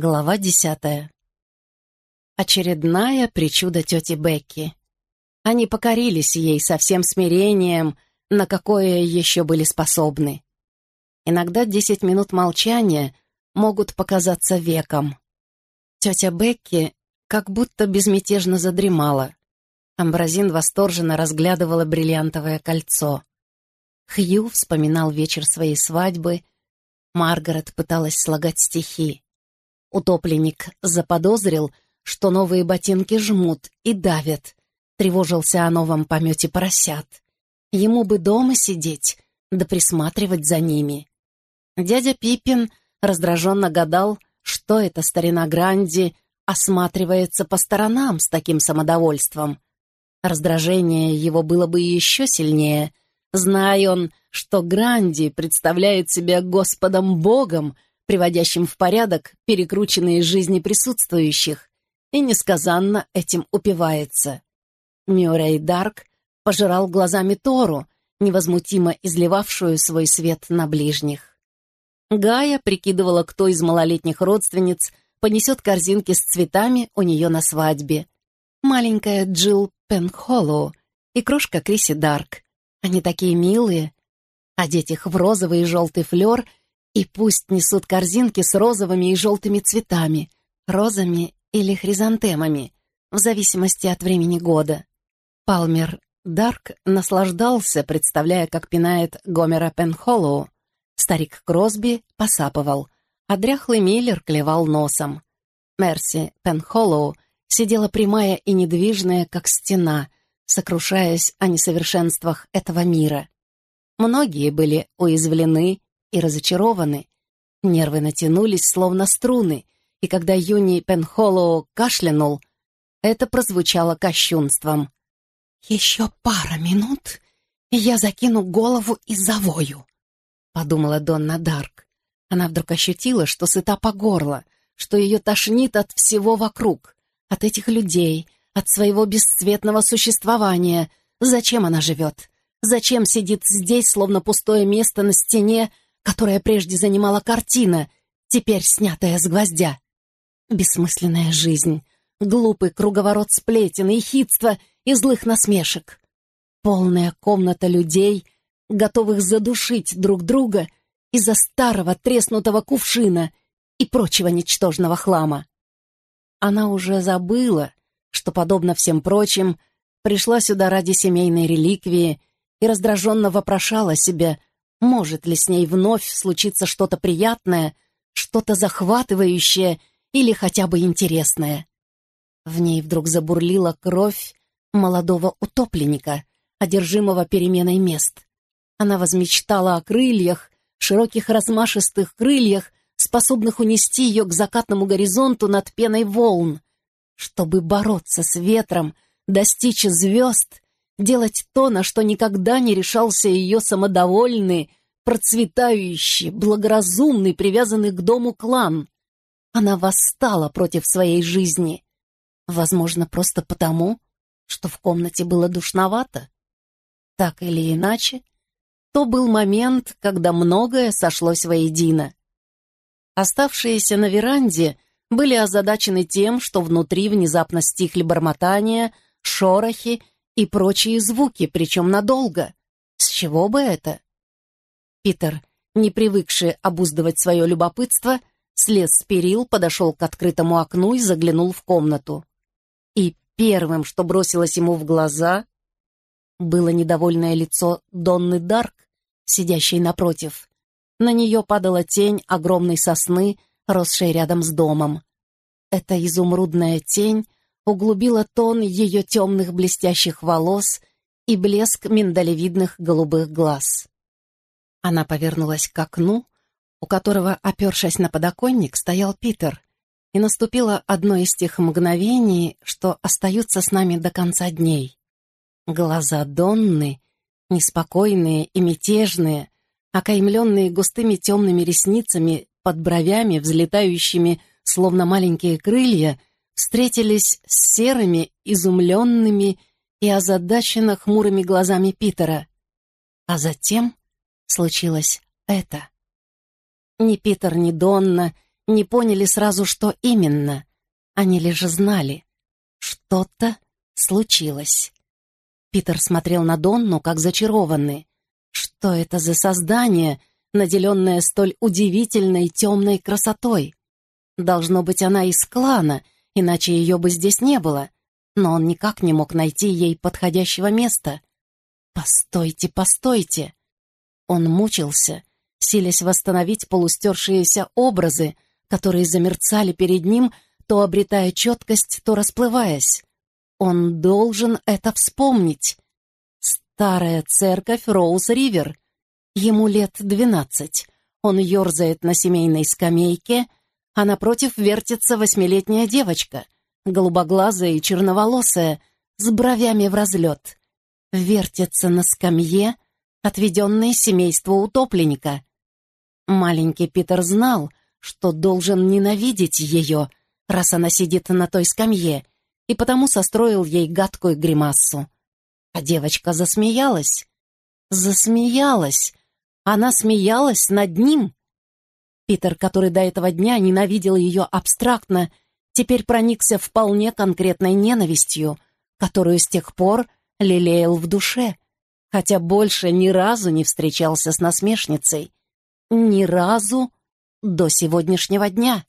Глава десятая. Очередная причуда тети Бекки. Они покорились ей со всем смирением, на какое еще были способны. Иногда десять минут молчания могут показаться веком. Тетя Бекки как будто безмятежно задремала. Амбразин восторженно разглядывала бриллиантовое кольцо. Хью вспоминал вечер своей свадьбы. Маргарет пыталась слагать стихи. Утопленник заподозрил, что новые ботинки жмут и давят. Тревожился о новом помете поросят. Ему бы дома сидеть, да присматривать за ними. Дядя Пиппин раздраженно гадал, что это старина Гранди осматривается по сторонам с таким самодовольством. Раздражение его было бы еще сильнее, зная он, что Гранди представляет себя Господом Богом, приводящим в порядок перекрученные жизни присутствующих, и несказанно этим упивается. Мюррей Дарк пожирал глазами Тору, невозмутимо изливавшую свой свет на ближних. Гая прикидывала, кто из малолетних родственниц понесет корзинки с цветами у нее на свадьбе. Маленькая Джилл Пенхоллоу и крошка Криси Дарк. Они такие милые. Одеть их в розовый и желтый флер и пусть несут корзинки с розовыми и желтыми цветами, розами или хризантемами, в зависимости от времени года. Палмер Дарк наслаждался, представляя, как пинает Гомера Пенхоллоу. Старик Кросби посапывал, а дряхлый Миллер клевал носом. Мерси Пенхоллоу сидела прямая и недвижная, как стена, сокрушаясь о несовершенствах этого мира. Многие были уязвлены и разочарованы. Нервы натянулись, словно струны, и когда Юни Пенхоллоу кашлянул, это прозвучало кощунством. «Еще пара минут, и я закину голову и завою», — подумала Донна Дарк. Она вдруг ощутила, что сыта по горло, что ее тошнит от всего вокруг, от этих людей, от своего бесцветного существования. Зачем она живет? Зачем сидит здесь, словно пустое место на стене, которое прежде занимала картина, теперь снятая с гвоздя. Бессмысленная жизнь, глупый круговорот сплетен и хитства и злых насмешек. Полная комната людей, готовых задушить друг друга из-за старого треснутого кувшина и прочего ничтожного хлама. Она уже забыла, что, подобно всем прочим, пришла сюда ради семейной реликвии и раздраженно вопрошала себя, может ли с ней вновь случиться что-то приятное, что-то захватывающее или хотя бы интересное. В ней вдруг забурлила кровь молодого утопленника, одержимого переменой мест. Она возмечтала о крыльях, широких размашистых крыльях, способных унести ее к закатному горизонту над пеной волн, чтобы бороться с ветром, достичь звезд делать то, на что никогда не решался ее самодовольный, процветающий, благоразумный, привязанный к дому клан. Она восстала против своей жизни. Возможно, просто потому, что в комнате было душновато. Так или иначе, то был момент, когда многое сошлось воедино. Оставшиеся на веранде были озадачены тем, что внутри внезапно стихли бормотания, шорохи и прочие звуки, причем надолго. С чего бы это? Питер, не привыкший обуздывать свое любопытство, слез с перил, подошел к открытому окну и заглянул в комнату. И первым, что бросилось ему в глаза, было недовольное лицо Донны Дарк, сидящей напротив. На нее падала тень огромной сосны, росшей рядом с домом. Эта изумрудная тень углубила тон ее темных блестящих волос и блеск миндалевидных голубых глаз. Она повернулась к окну, у которого, опершись на подоконник, стоял Питер, и наступило одно из тех мгновений, что остаются с нами до конца дней. Глаза Донны, неспокойные и мятежные, окаймленные густыми темными ресницами под бровями, взлетающими, словно маленькие крылья, встретились с серыми, изумленными и озадаченно хмурыми глазами Питера. А затем случилось это. Ни Питер, ни Донна не поняли сразу, что именно. Они лишь знали. Что-то случилось. Питер смотрел на Донну, как зачарованный. Что это за создание, наделенное столь удивительной темной красотой? Должно быть, она из клана, иначе ее бы здесь не было. Но он никак не мог найти ей подходящего места. «Постойте, постойте!» Он мучился, силясь восстановить полустершиеся образы, которые замерцали перед ним, то обретая четкость, то расплываясь. Он должен это вспомнить. Старая церковь Роуз-Ривер. Ему лет двенадцать. Он ерзает на семейной скамейке, а напротив вертится восьмилетняя девочка, голубоглазая и черноволосая, с бровями в разлет. Вертится на скамье, отведенной семейству утопленника. Маленький Питер знал, что должен ненавидеть ее, раз она сидит на той скамье, и потому состроил ей гадкую гримассу. А девочка засмеялась. Засмеялась. Она смеялась над ним. Питер, который до этого дня ненавидел ее абстрактно, теперь проникся вполне конкретной ненавистью, которую с тех пор лелеял в душе, хотя больше ни разу не встречался с насмешницей. Ни разу до сегодняшнего дня.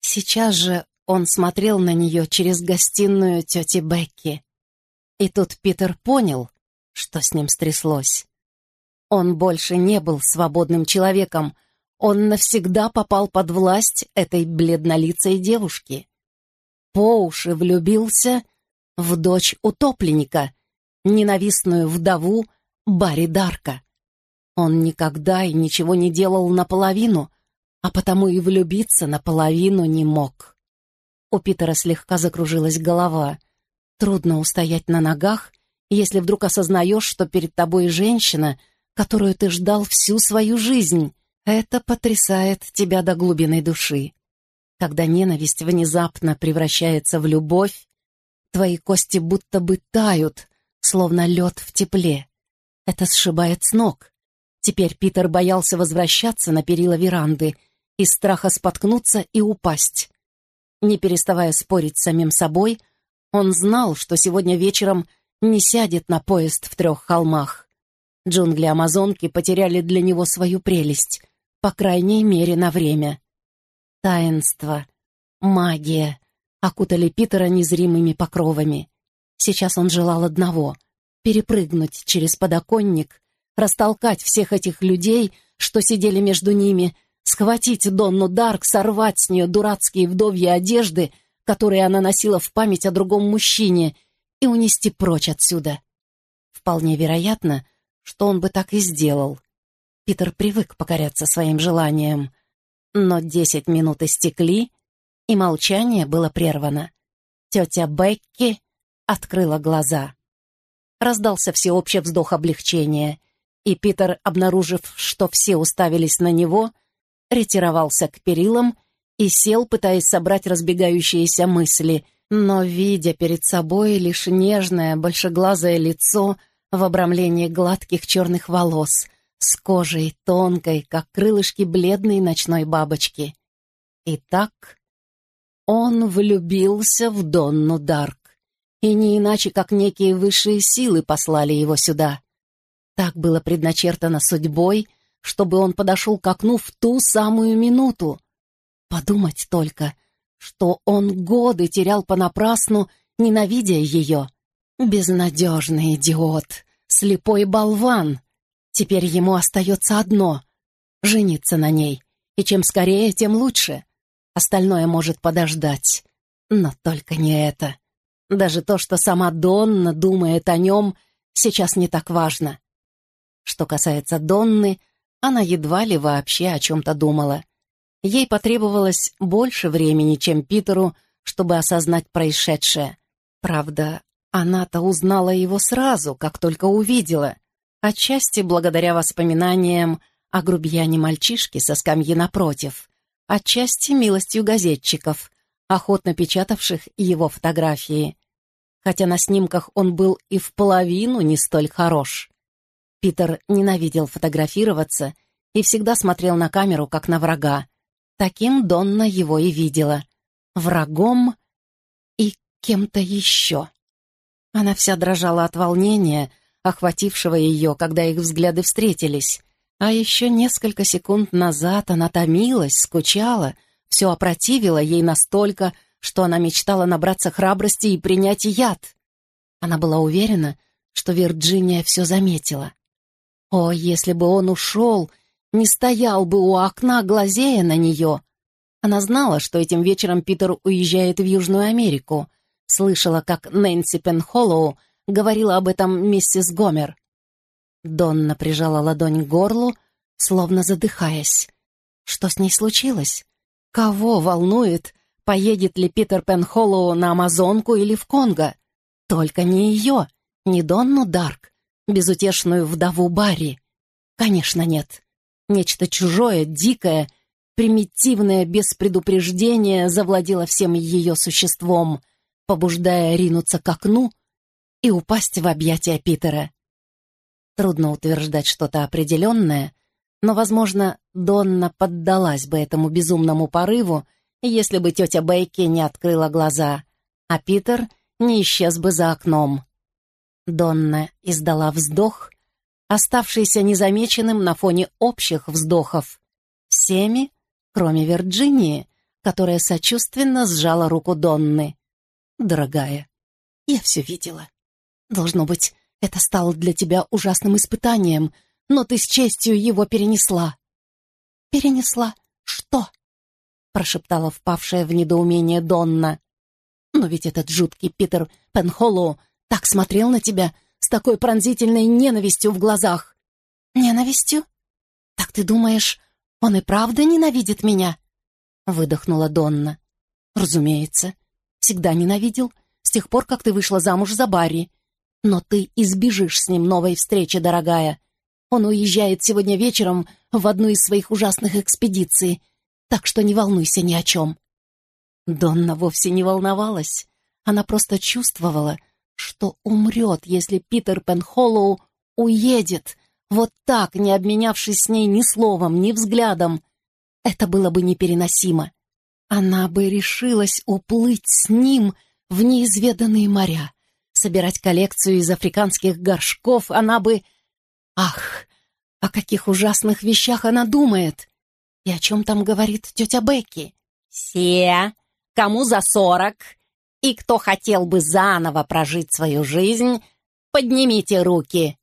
Сейчас же он смотрел на нее через гостиную тети Бекки. И тут Питер понял, что с ним стряслось. Он больше не был свободным человеком, он навсегда попал под власть этой бледнолицей девушки. По уши влюбился в дочь утопленника, ненавистную вдову Барри Дарка. Он никогда и ничего не делал наполовину, а потому и влюбиться наполовину не мог. У Питера слегка закружилась голова. Трудно устоять на ногах, если вдруг осознаешь, что перед тобой женщина, которую ты ждал всю свою жизнь. Это потрясает тебя до глубины души. Когда ненависть внезапно превращается в любовь, твои кости будто бы тают, словно лед в тепле. Это сшибает с ног. Теперь Питер боялся возвращаться на перила веранды из страха споткнуться и упасть. Не переставая спорить с самим собой, он знал, что сегодня вечером не сядет на поезд в трех холмах. Джунгли Амазонки потеряли для него свою прелесть, по крайней мере, на время. Таинство, магия окутали Питера незримыми покровами. Сейчас он желал одного — перепрыгнуть через подоконник, растолкать всех этих людей, что сидели между ними, схватить Донну Дарк, сорвать с нее дурацкие вдовьи одежды, которые она носила в память о другом мужчине, и унести прочь отсюда. Вполне вероятно, что он бы так и сделал. Питер привык покоряться своим желаниям. Но десять минут истекли, и молчание было прервано. Тетя Бекки открыла глаза. Раздался всеобщий вздох облегчения, и Питер, обнаружив, что все уставились на него, ретировался к перилам и сел, пытаясь собрать разбегающиеся мысли, но, видя перед собой лишь нежное, большеглазое лицо в обрамлении гладких черных волос, с кожей тонкой, как крылышки бледной ночной бабочки. Итак, он влюбился в Донну Дарк, и не иначе, как некие высшие силы послали его сюда. Так было предначертано судьбой, чтобы он подошел к окну в ту самую минуту. Подумать только, что он годы терял понапрасну, ненавидя ее. Безнадежный идиот, слепой болван. Теперь ему остается одно — жениться на ней, и чем скорее, тем лучше. Остальное может подождать. Но только не это. Даже то, что сама Донна думает о нем, сейчас не так важно. Что касается Донны, она едва ли вообще о чем-то думала. Ей потребовалось больше времени, чем Питеру, чтобы осознать происшедшее. Правда, она-то узнала его сразу, как только увидела, отчасти благодаря воспоминаниям о грубияне-мальчишке со скамьи напротив, отчасти милостью газетчиков, охотно печатавших его фотографии. Хотя на снимках он был и в половину не столь хорош. Питер ненавидел фотографироваться и всегда смотрел на камеру, как на врага. Таким Донна его и видела. Врагом и кем-то еще. Она вся дрожала от волнения, охватившего ее, когда их взгляды встретились. А еще несколько секунд назад она томилась, скучала, все опротивило ей настолько, что она мечтала набраться храбрости и принять яд. Она была уверена, что Вирджиния все заметила. О, если бы он ушел, не стоял бы у окна, глазея на нее. Она знала, что этим вечером Питер уезжает в Южную Америку. Слышала, как Нэнси Пенхоллоу говорила об этом миссис Гомер. Донна прижала ладонь к горлу, словно задыхаясь. Что с ней случилось? Кого волнует, поедет ли Питер Пенхоллоу на Амазонку или в Конго? Только не ее, не Донну Дарк, безутешную вдову Барри. Конечно, нет. Нечто чужое, дикое, примитивное, без предупреждения завладело всем ее существом, побуждая ринуться к окну и упасть в объятия Питера. Трудно утверждать что-то определенное, но, возможно, Донна поддалась бы этому безумному порыву, если бы тетя Бейки не открыла глаза, а Питер не исчез бы за окном. Донна издала вздох, оставшийся незамеченным на фоне общих вздохов. Всеми, кроме Вирджинии, которая сочувственно сжала руку Донны. «Дорогая, я все видела. Должно быть, это стало для тебя ужасным испытанием, но ты с честью его перенесла». «Перенесла? Что?» — прошептала впавшая в недоумение Донна. «Но ведь этот жуткий Питер Пенхоллоу так смотрел на тебя с такой пронзительной ненавистью в глазах». «Ненавистью? Так ты думаешь, он и правда ненавидит меня?» — выдохнула Донна. «Разумеется. Всегда ненавидел, с тех пор, как ты вышла замуж за Барри. Но ты избежишь с ним новой встречи, дорогая. Он уезжает сегодня вечером в одну из своих ужасных экспедиций, так что не волнуйся ни о чем». Донна вовсе не волновалась. Она просто чувствовала, что умрет, если Питер Пенхоллоу уедет, вот так, не обменявшись с ней ни словом, ни взглядом. Это было бы непереносимо. Она бы решилась уплыть с ним в неизведанные моря, собирать коллекцию из африканских горшков, она бы... Ах, о каких ужасных вещах она думает! И о чем там говорит тетя Бекки? «Все, кому за сорок, и кто хотел бы заново прожить свою жизнь, поднимите руки!»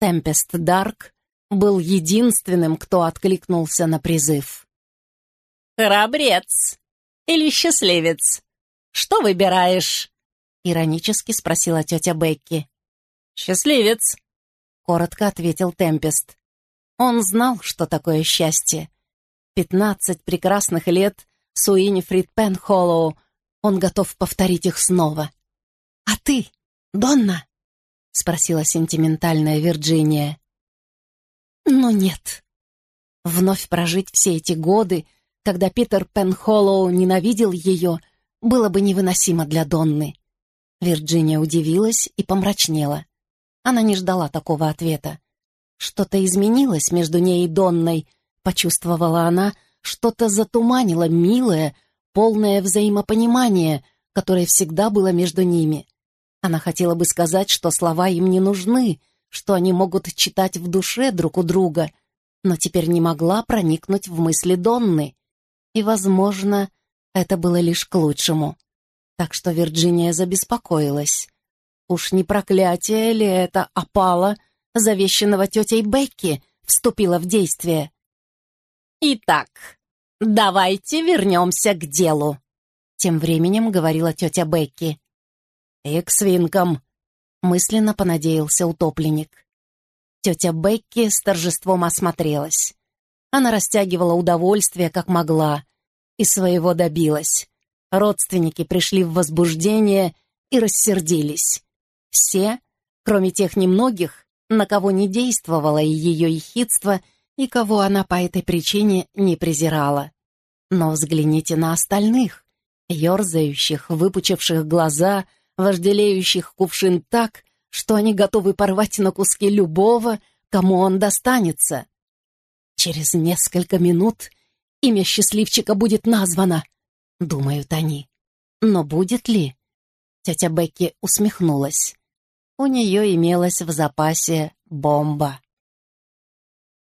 Темпест Дарк был единственным, кто откликнулся на призыв. «Храбрец или счастливец? Что выбираешь?» — иронически спросила тетя Бекки. «Счастливец», — коротко ответил Темпест. Он знал, что такое счастье. Пятнадцать прекрасных лет с Уинифрид Пенхоллоу. Он готов повторить их снова. «А ты, Донна?» — спросила сентиментальная Вирджиния. «Ну нет. Вновь прожить все эти годы, когда Питер Пенхоллоу ненавидел ее, было бы невыносимо для Донны». Вирджиния удивилась и помрачнела. Она не ждала такого ответа. Что-то изменилось между ней и Донной, почувствовала она, что-то затуманило милое, полное взаимопонимание, которое всегда было между ними. Она хотела бы сказать, что слова им не нужны, что они могут читать в душе друг у друга, но теперь не могла проникнуть в мысли Донны. И, возможно, это было лишь к лучшему. Так что Вирджиния забеспокоилась. Уж не проклятие ли это опала, завещанного тетей Бекки, вступило в действие? «Итак, давайте вернемся к делу», — тем временем говорила тетя Бекки. «И к свинкам», — мысленно понадеялся утопленник. Тетя Бекки с торжеством осмотрелась. Она растягивала удовольствие, как могла, и своего добилась. Родственники пришли в возбуждение и рассердились. Все, кроме тех немногих, на кого не действовало ее ехидство и кого она по этой причине не презирала. Но взгляните на остальных, ерзающих, выпучивших глаза, вожделеющих кувшин так, что они готовы порвать на куски любого, кому он достанется. Через несколько минут имя счастливчика будет названо, думают они. Но будет ли? Тетя Бекки усмехнулась. У нее имелась в запасе бомба.